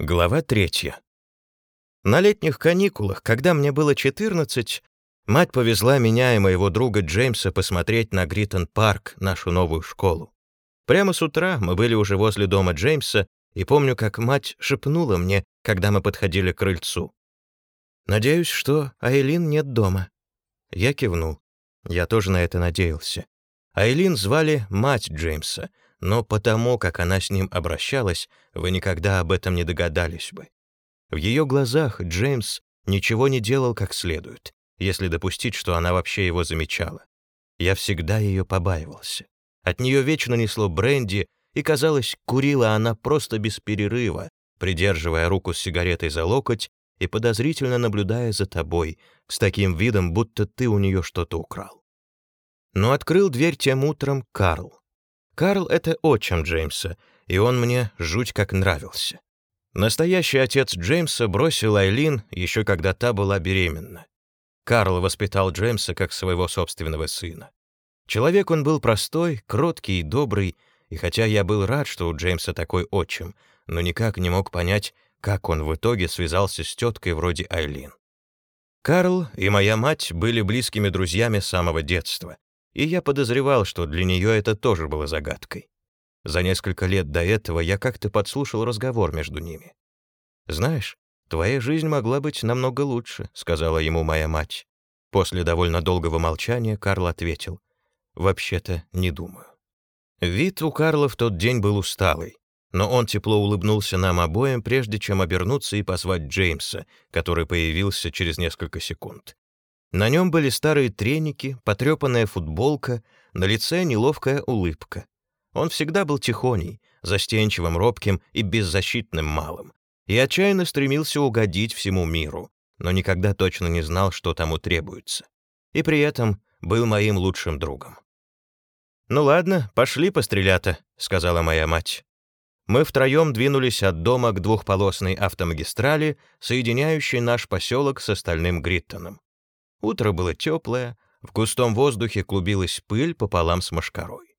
Глава третья. На летних каникулах, когда мне было 14, мать повезла меня и моего друга Джеймса посмотреть на Гриттон-парк, нашу новую школу. Прямо с утра мы были уже возле дома Джеймса, и помню, как мать шепнула мне, когда мы подходили к крыльцу. «Надеюсь, что Айлин нет дома». Я кивнул. Я тоже на это надеялся. Айлин звали мать Джеймса — но потому, как она с ним обращалась, вы никогда об этом не догадались бы. В ее глазах Джеймс ничего не делал как следует, если допустить, что она вообще его замечала. Я всегда ее побаивался. От нее вечно несло бренди, и, казалось, курила она просто без перерыва, придерживая руку с сигаретой за локоть и подозрительно наблюдая за тобой, с таким видом, будто ты у нее что-то украл. Но открыл дверь тем утром Карл. Карл — это отчим Джеймса, и он мне жуть как нравился. Настоящий отец Джеймса бросил Айлин еще когда та была беременна. Карл воспитал Джеймса как своего собственного сына. Человек он был простой, кроткий и добрый, и хотя я был рад, что у Джеймса такой отчим, но никак не мог понять, как он в итоге связался с теткой вроде Айлин. Карл и моя мать были близкими друзьями с самого детства, и я подозревал, что для нее это тоже было загадкой. За несколько лет до этого я как-то подслушал разговор между ними. «Знаешь, твоя жизнь могла быть намного лучше», — сказала ему моя мать. После довольно долгого молчания Карл ответил, «Вообще-то не думаю». Вид у Карла в тот день был усталый, но он тепло улыбнулся нам обоим, прежде чем обернуться и позвать Джеймса, который появился через несколько секунд. На нем были старые треники, потрепанная футболка, на лице неловкая улыбка. Он всегда был тихоней, застенчивым, робким и беззащитным малым, и отчаянно стремился угодить всему миру, но никогда точно не знал, что тому требуется. И при этом был моим лучшим другом. «Ну ладно, пошли, пострелята», — сказала моя мать. Мы втроем двинулись от дома к двухполосной автомагистрали, соединяющей наш поселок с остальным Гриттоном. Утро было теплое, в густом воздухе клубилась пыль пополам с мошкарой.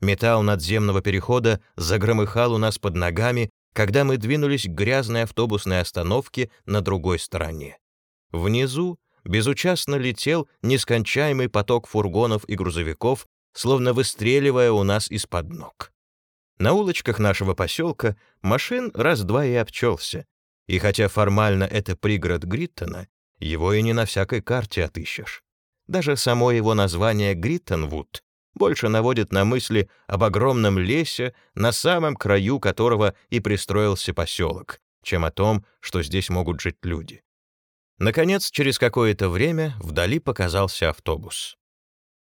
Металл надземного перехода загромыхал у нас под ногами, когда мы двинулись к грязной автобусной остановке на другой стороне. Внизу безучастно летел нескончаемый поток фургонов и грузовиков, словно выстреливая у нас из-под ног. На улочках нашего поселка машин раз-два и обчелся, и хотя формально это пригород Гриттона, его и не на всякой карте отыщешь. Даже само его название Гриттенвуд больше наводит на мысли об огромном лесе, на самом краю которого и пристроился поселок, чем о том, что здесь могут жить люди. Наконец, через какое-то время вдали показался автобус.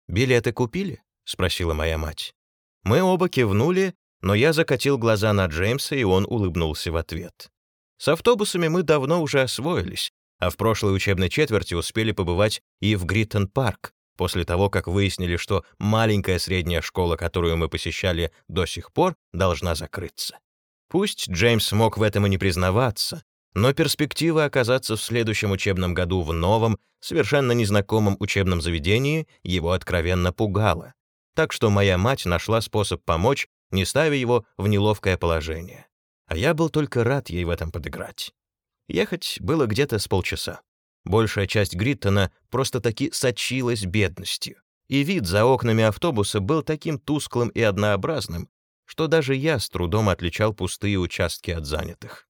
«Билеты купили?» — спросила моя мать. Мы оба кивнули, но я закатил глаза на Джеймса, и он улыбнулся в ответ. С автобусами мы давно уже освоились, а в прошлой учебной четверти успели побывать и в Гриттон-парк, после того, как выяснили, что маленькая средняя школа, которую мы посещали до сих пор, должна закрыться. Пусть Джеймс мог в этом и не признаваться, но перспектива оказаться в следующем учебном году в новом, совершенно незнакомом учебном заведении его откровенно пугала. Так что моя мать нашла способ помочь, не ставя его в неловкое положение. А я был только рад ей в этом подыграть. Ехать было где-то с полчаса. Большая часть Гриттона просто-таки сочилась бедностью, и вид за окнами автобуса был таким тусклым и однообразным, что даже я с трудом отличал пустые участки от занятых.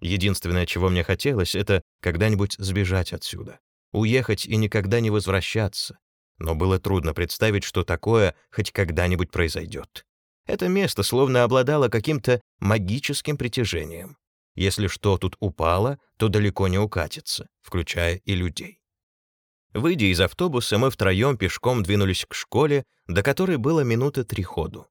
Единственное, чего мне хотелось, это когда-нибудь сбежать отсюда, уехать и никогда не возвращаться. Но было трудно представить, что такое хоть когда-нибудь произойдет. Это место словно обладало каким-то магическим притяжением. Если что тут упало, то далеко не укатится, включая и людей. Выйдя из автобуса, мы втроем пешком двинулись к школе, до которой было минуты три ходу.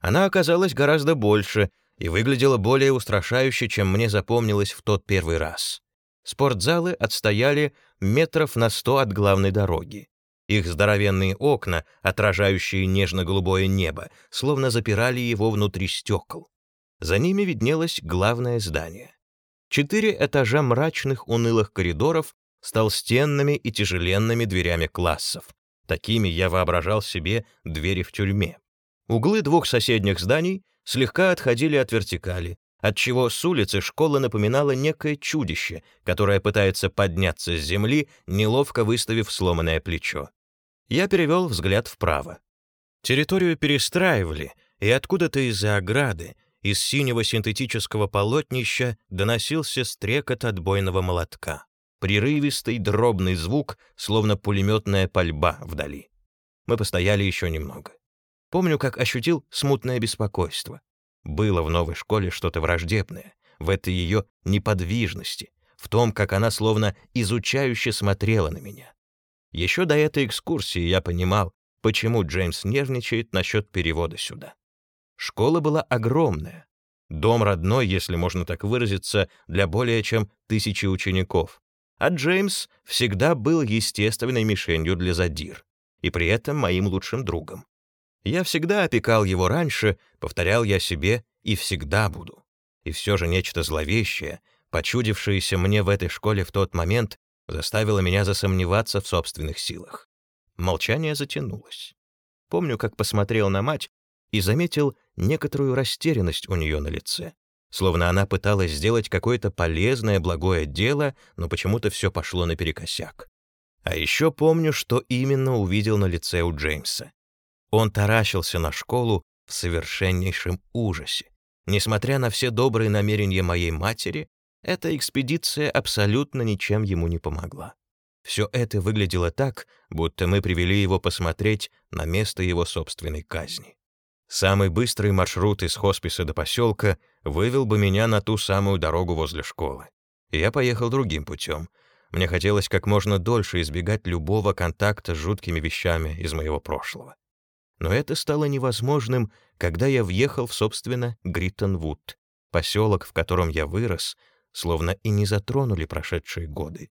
Она оказалась гораздо больше и выглядела более устрашающе, чем мне запомнилось в тот первый раз. Спортзалы отстояли метров на сто от главной дороги. Их здоровенные окна, отражающие нежно-голубое небо, словно запирали его внутри стекол. За ними виднелось главное здание. Четыре этажа мрачных унылых коридоров с толстенными и тяжеленными дверями классов. Такими я воображал себе двери в тюрьме. Углы двух соседних зданий слегка отходили от вертикали, отчего с улицы школа напоминала некое чудище, которое пытается подняться с земли, неловко выставив сломанное плечо. Я перевел взгляд вправо. Территорию перестраивали, и откуда-то из-за ограды, из синего синтетического полотнища доносился стрекот отбойного молотка. Прерывистый дробный звук, словно пулеметная пальба вдали. Мы постояли еще немного. Помню, как ощутил смутное беспокойство. Было в новой школе что-то враждебное, в этой ее неподвижности, в том, как она словно изучающе смотрела на меня. Еще до этой экскурсии я понимал, почему Джеймс нервничает насчет перевода сюда. Школа была огромная. Дом родной, если можно так выразиться, для более чем тысячи учеников. А Джеймс всегда был естественной мишенью для задир, и при этом моим лучшим другом. Я всегда опекал его раньше, повторял я себе, и всегда буду. И все же нечто зловещее, почудившееся мне в этой школе в тот момент, заставило меня засомневаться в собственных силах. Молчание затянулось. Помню, как посмотрел на мать и заметил некоторую растерянность у нее на лице, словно она пыталась сделать какое-то полезное, благое дело, но почему-то все пошло наперекосяк. А еще помню, что именно увидел на лице у Джеймса. Он таращился на школу в совершеннейшем ужасе. Несмотря на все добрые намерения моей матери, эта экспедиция абсолютно ничем ему не помогла. Все это выглядело так, будто мы привели его посмотреть на место его собственной казни. Самый быстрый маршрут из хосписа до поселка вывел бы меня на ту самую дорогу возле школы. Я поехал другим путем. Мне хотелось как можно дольше избегать любого контакта с жуткими вещами из моего прошлого. Но это стало невозможным, когда я въехал в, собственно, Гриттон-Вуд, поселок, в котором я вырос, словно и не затронули прошедшие годы.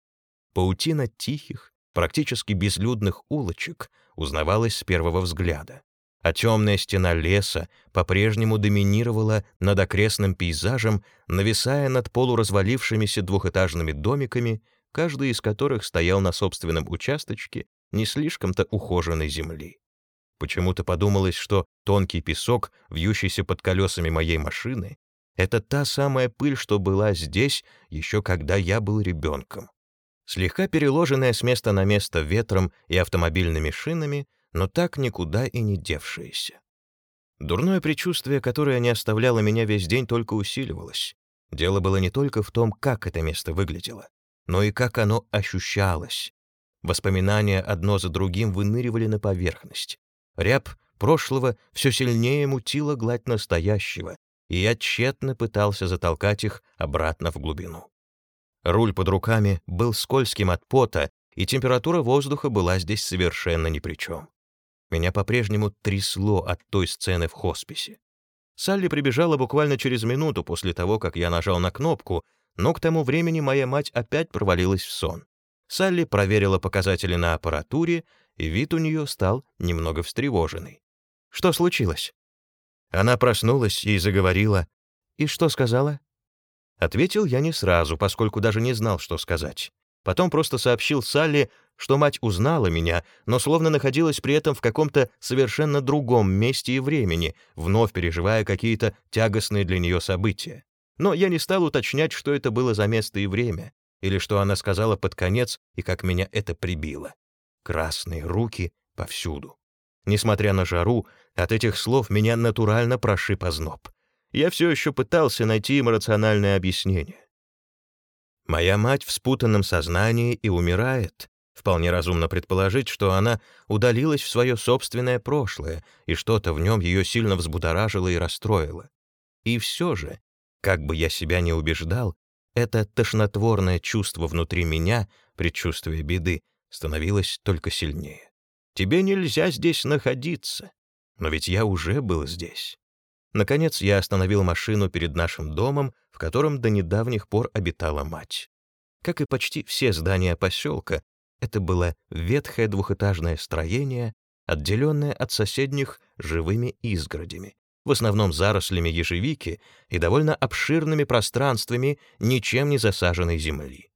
Паутина тихих, практически безлюдных улочек узнавалась с первого взгляда, а темная стена леса по-прежнему доминировала над окрестным пейзажем, нависая над полуразвалившимися двухэтажными домиками, каждый из которых стоял на собственном участочке не слишком-то ухоженной земли. Почему-то подумалось, что тонкий песок, вьющийся под колесами моей машины, это та самая пыль, что была здесь, еще когда я был ребенком. Слегка переложенная с места на место ветром и автомобильными шинами, но так никуда и не девшаяся. Дурное предчувствие, которое не оставляло меня весь день, только усиливалось. Дело было не только в том, как это место выглядело, но и как оно ощущалось. Воспоминания одно за другим выныривали на поверхность. Ряб прошлого все сильнее мутила гладь настоящего, и я тщетно пытался затолкать их обратно в глубину. Руль под руками был скользким от пота, и температура воздуха была здесь совершенно ни при чем. Меня по-прежнему трясло от той сцены в хосписе. Салли прибежала буквально через минуту после того, как я нажал на кнопку, но к тому времени моя мать опять провалилась в сон. Салли проверила показатели на аппаратуре и вид у нее стал немного встревоженный. «Что случилось?» Она проснулась и заговорила. «И что сказала?» Ответил я не сразу, поскольку даже не знал, что сказать. Потом просто сообщил Салли, что мать узнала меня, но словно находилась при этом в каком-то совершенно другом месте и времени, вновь переживая какие-то тягостные для нее события. Но я не стал уточнять, что это было за место и время, или что она сказала под конец и как меня это прибило красные руки повсюду. Несмотря на жару, от этих слов меня натурально прошиб озноб. Я все еще пытался найти им рациональное объяснение. Моя мать в спутанном сознании и умирает. Вполне разумно предположить, что она удалилась в свое собственное прошлое, и что-то в нем ее сильно взбудоражило и расстроило. И все же, как бы я себя не убеждал, это тошнотворное чувство внутри меня, предчувствие беды, становилось только сильнее. «Тебе нельзя здесь находиться». Но ведь я уже был здесь. Наконец я остановил машину перед нашим домом, в котором до недавних пор обитала мать. Как и почти все здания поселка, это было ветхое двухэтажное строение, отделенное от соседних живыми изгородями, в основном зарослями ежевики и довольно обширными пространствами ничем не засаженной земли.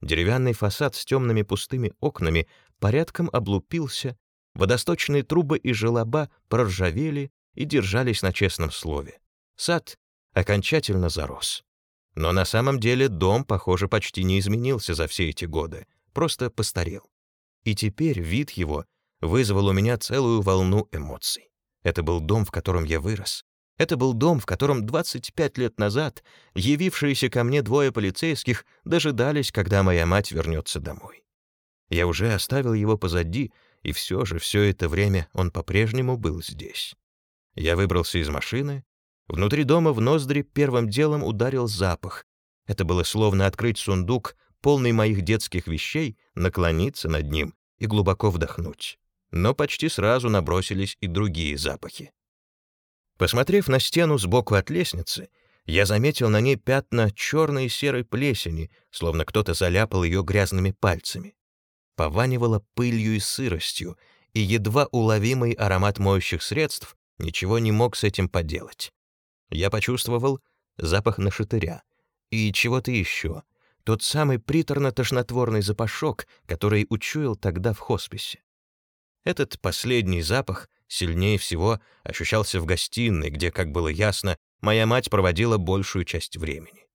Деревянный фасад с темными пустыми окнами порядком облупился, водосточные трубы и желоба проржавели и держались на честном слове. Сад окончательно зарос. Но на самом деле дом, похоже, почти не изменился за все эти годы, просто постарел. И теперь вид его вызвал у меня целую волну эмоций. Это был дом, в котором я вырос. Это был дом, в котором 25 лет назад явившиеся ко мне двое полицейских дожидались, когда моя мать вернется домой. Я уже оставил его позади, и все же все это время он по-прежнему был здесь. Я выбрался из машины. Внутри дома в ноздри первым делом ударил запах. Это было словно открыть сундук, полный моих детских вещей, наклониться над ним и глубоко вдохнуть. Но почти сразу набросились и другие запахи. Посмотрев на стену сбоку от лестницы, я заметил на ней пятна черной и серой плесени, словно кто-то заляпал ее грязными пальцами. Пованивало пылью и сыростью, и едва уловимый аромат моющих средств ничего не мог с этим поделать. Я почувствовал запах нашатыря и чего-то еще, тот самый приторно-тошнотворный запашок, который учуял тогда в хосписе. Этот последний запах сильнее всего ощущался в гостиной, где, как было ясно, моя мать проводила большую часть времени.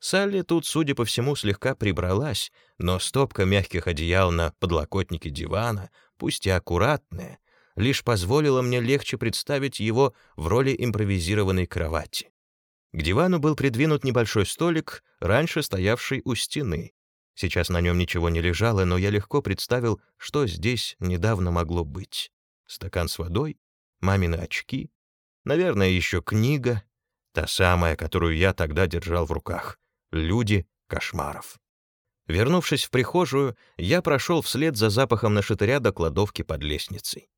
Салли тут, судя по всему, слегка прибралась, но стопка мягких одеял на подлокотнике дивана, пусть и аккуратная, лишь позволила мне легче представить его в роли импровизированной кровати. К дивану был придвинут небольшой столик, раньше стоявший у стены. Сейчас на нем ничего не лежало, но я легко представил, что здесь недавно могло быть. Стакан с водой, мамины очки, наверное, еще книга, та самая, которую я тогда держал в руках. «Люди кошмаров». Вернувшись в прихожую, я прошел вслед за запахом нашатыря до кладовки под лестницей.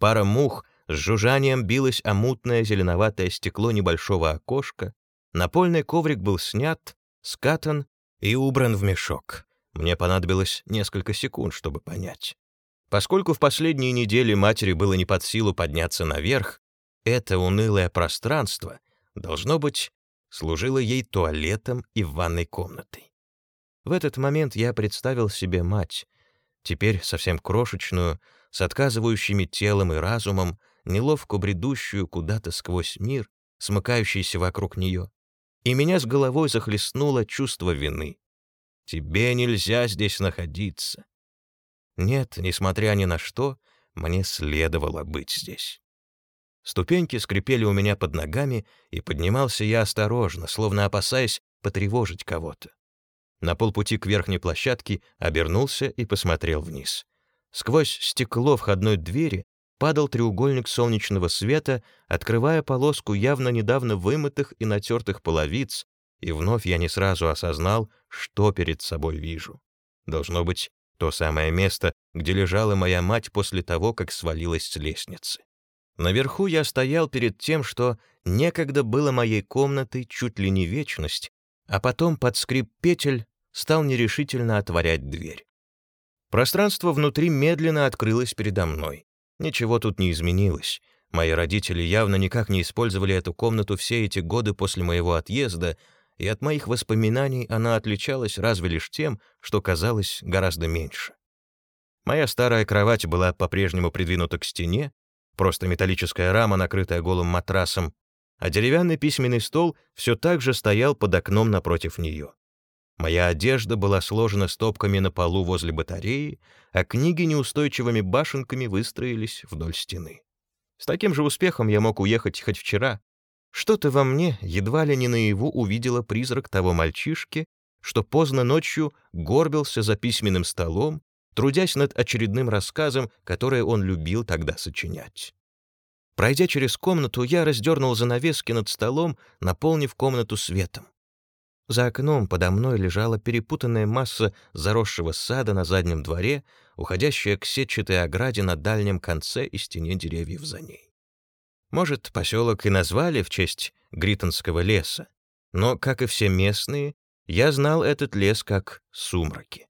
Пара мух с жужжанием билось о мутное зеленоватое стекло небольшого окошка, напольный коврик был снят, скатан и убран в мешок. Мне понадобилось несколько секунд, чтобы понять. Поскольку в последние недели матери было не под силу подняться наверх, это унылое пространство, должно быть, служило ей туалетом и ванной комнатой. В этот момент я представил себе мать, теперь совсем крошечную, с отказывающими телом и разумом, неловко бредущую куда-то сквозь мир, смыкающийся вокруг нее. И меня с головой захлестнуло чувство вины. Тебе нельзя здесь находиться. Нет, несмотря ни на что, мне следовало быть здесь. Ступеньки скрипели у меня под ногами, и поднимался я осторожно, словно опасаясь потревожить кого-то. На полпути к верхней площадке обернулся и посмотрел вниз. Сквозь стекло входной двери падал треугольник солнечного света, открывая полоску явно недавно вымытых и натертых половиц, и вновь я не сразу осознал, что перед собой вижу. Должно быть, то самое место, где лежала моя мать после того, как свалилась с лестницы. Наверху я стоял перед тем, что некогда было моей комнатой чуть ли не вечность, а потом под скрип петель стал нерешительно отворять дверь. Пространство внутри медленно открылось передо мной. Ничего тут не изменилось. Мои родители явно никак не использовали эту комнату все эти годы после моего отъезда, и от моих воспоминаний она отличалась разве лишь тем, что казалось гораздо меньше. Моя старая кровать была по-прежнему придвинута к стене, просто металлическая рама, накрытая голым матрасом, а деревянный письменный стол все так же стоял под окном напротив нее. Моя одежда была сложена стопками на полу возле батареи, а книги неустойчивыми башенками выстроились вдоль стены. С таким же успехом я мог уехать хоть вчера. Что-то во мне едва ли не наяву увидела призрак того мальчишки, что поздно ночью горбился за письменным столом, трудясь над очередным рассказом, который он любил тогда сочинять. Пройдя через комнату, я раздернул занавески над столом, наполнив комнату светом. За окном подо мной лежала перепутанная масса заросшего сада на заднем дворе, уходящая к сетчатой ограде на дальнем конце и стене деревьев за ней. Может, поселок и назвали в честь Гриттонского леса, но, как и все местные, я знал этот лес как «сумраки».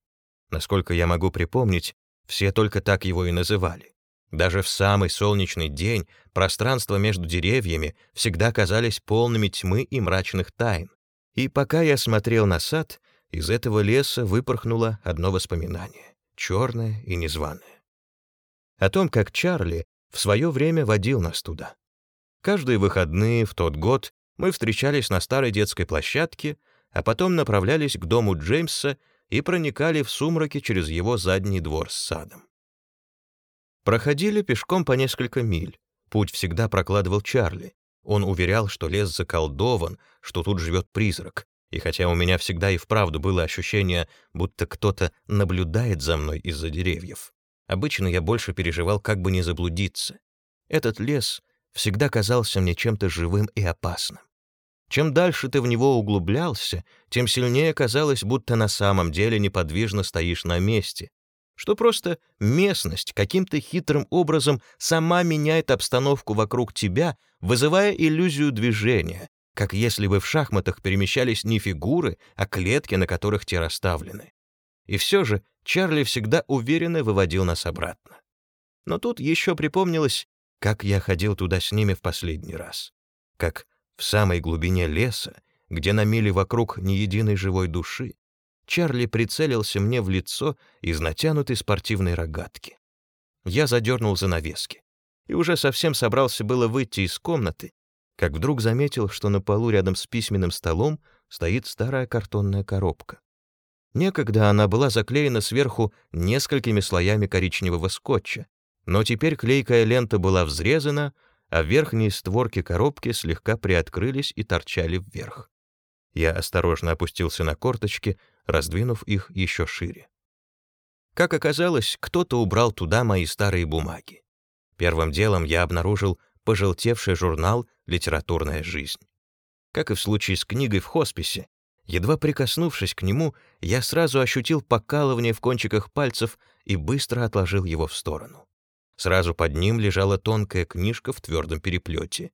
Насколько я могу припомнить, все только так его и называли. Даже в самый солнечный день пространства между деревьями всегда казались полными тьмы и мрачных тайн, и пока я смотрел на сад, из этого леса выпорхнуло одно воспоминание, черное и незваное. О том, как Чарли в свое время водил нас туда. Каждые выходные в тот год Мы встречались на старой детской площадке, а потом направлялись к дому Джеймса и проникали в сумраке через его задний двор с садом. Проходили пешком по несколько миль. Путь всегда прокладывал Чарли. Он уверял, что лес заколдован, что тут живет призрак. И хотя у меня всегда и вправду было ощущение, будто кто-то наблюдает за мной из-за деревьев, обычно я больше переживал, как бы не заблудиться. Этот лес всегда казался мне чем-то живым и опасным. Чем дальше ты в него углублялся, тем сильнее казалось, будто на самом деле неподвижно стоишь на месте, что просто местность каким-то хитрым образом сама меняет обстановку вокруг тебя, вызывая иллюзию движения, как если бы в шахматах перемещались не фигуры, а клетки, на которых те расставлены. И все же Чарли всегда уверенно выводил нас обратно. Но тут еще припомнилось, как я ходил туда с ними в последний раз. Как в самой глубине леса, где на мили вокруг ни единой живой души, Чарли прицелился мне в лицо из натянутой спортивной рогатки. Я задернул занавески и уже совсем собрался было выйти из комнаты, как вдруг заметил, что на полу рядом с письменным столом стоит старая картонная коробка. Некогда она была заклеена сверху несколькими слоями коричневого скотча, но теперь клейкая лента была взрезана, а верхние створки коробки слегка приоткрылись и торчали вверх. Я осторожно опустился на корточки, раздвинув их еще шире. Как оказалось, кто-то убрал туда мои старые бумаги. Первым делом я обнаружил пожелтевший журнал «Литературная жизнь». Как и в случае с книгой в хосписе, едва прикоснувшись к нему, я сразу ощутил покалывание в кончиках пальцев и быстро отложил его в сторону. Сразу под ним лежала тонкая книжка в твердом переплете.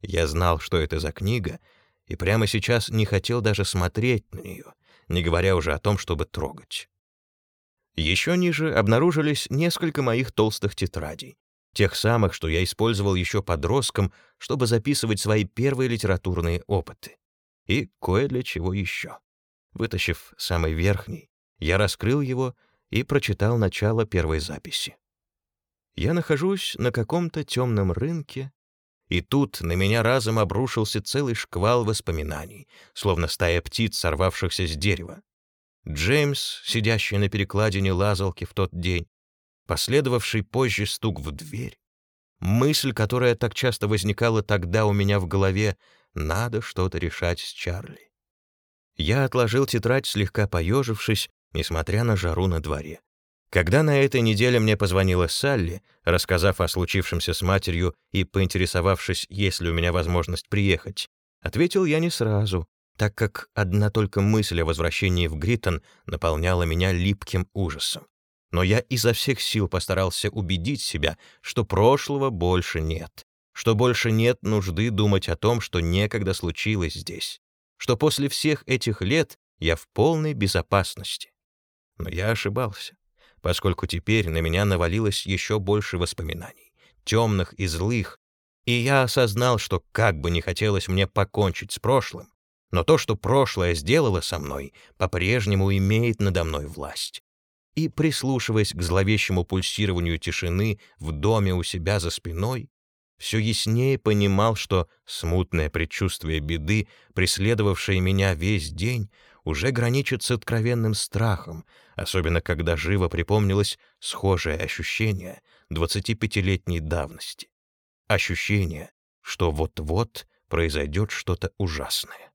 Я знал, что это за книга, и прямо сейчас не хотел даже смотреть на нее, не говоря уже о том, чтобы трогать. Еще ниже обнаружились несколько моих толстых тетрадей, тех самых, что я использовал еще подростком, чтобы записывать свои первые литературные опыты. И кое для чего еще. Вытащив самый верхний, я раскрыл его и прочитал начало первой записи. Я нахожусь на каком-то темном рынке, и тут на меня разом обрушился целый шквал воспоминаний, словно стая птиц, сорвавшихся с дерева. Джеймс, сидящий на перекладине лазалки в тот день, последовавший позже стук в дверь, мысль, которая так часто возникала тогда у меня в голове, надо что-то решать с Чарли. Я отложил тетрадь, слегка поежившись, несмотря на жару на дворе. Когда на этой неделе мне позвонила Салли, рассказав о случившемся с матерью и поинтересовавшись, есть ли у меня возможность приехать, ответил я не сразу, так как одна только мысль о возвращении в Гриттон наполняла меня липким ужасом. Но я изо всех сил постарался убедить себя, что прошлого больше нет, что больше нет нужды думать о том, что некогда случилось здесь, что после всех этих лет я в полной безопасности. Но я ошибался поскольку теперь на меня навалилось еще больше воспоминаний, темных и злых, и я осознал, что как бы не хотелось мне покончить с прошлым, но то, что прошлое сделало со мной, по-прежнему имеет надо мной власть. И, прислушиваясь к зловещему пульсированию тишины в доме у себя за спиной, все яснее понимал, что смутное предчувствие беды, преследовавшее меня весь день, уже граничит с откровенным страхом, особенно когда живо припомнилось схожее ощущение 25-летней давности. Ощущение, что вот-вот произойдет что-то ужасное.